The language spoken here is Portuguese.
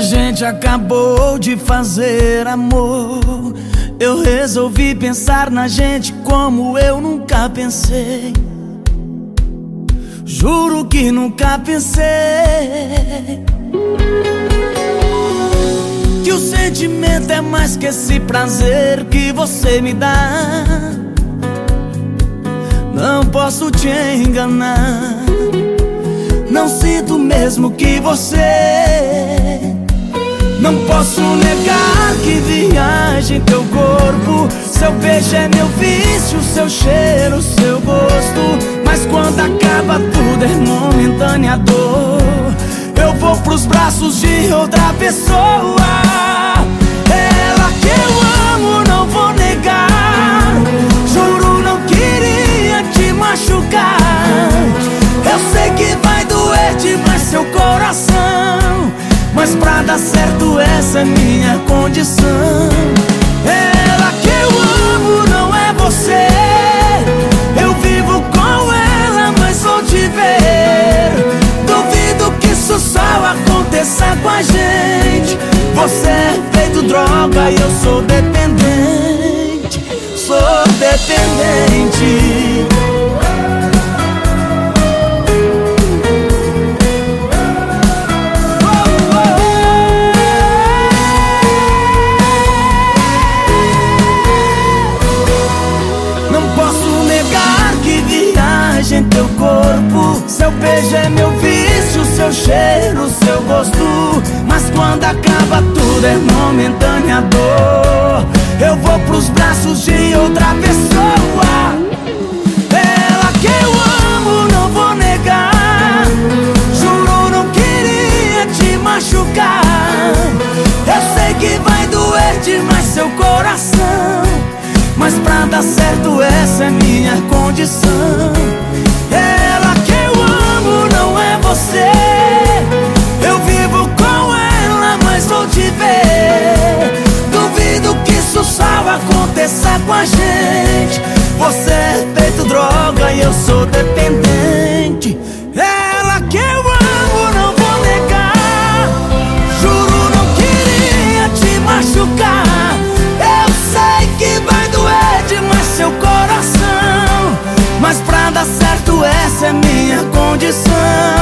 gente acabou de fazer amor. Eu resolvi pensar na gente como eu nunca pensei. Juro que nunca pensei que o sentimento é mais que esse prazer que você me dá. Não posso te enganar. Não sinto mesmo que você. Não posso negar que viaja em teu corpo. Seu beijo é meu vício, seu cheiro, seu gosto. Mas quando acaba tudo é momentânea dor. Eu vou pros braços de outra pessoa. Dar certo, essa é minha condição. Ela que eu amo não é você. Eu vivo com ela, mas vou te ver. Duvido que isso só aconteça com a gente. Você é feito droga e eu sou dependente. Sou dependente. Em teu corpo. Seu beijo é meu vício, seu cheiro, seu gosto. Mas quando acaba tudo é momentânea dor. Eu vou pros braços de outra pessoa. Ela que eu amo, não vou negar. Juro, não queria te machucar. Eu sei que vai doer demais seu coração. Mas pra dar certo, essa é minha condição. Ela que eu amo não é você. Eu vivo com ela, mas vou te ver. Duvido que isso só aconteça com a gente. Você é feito droga e eu sou dependente. Condição.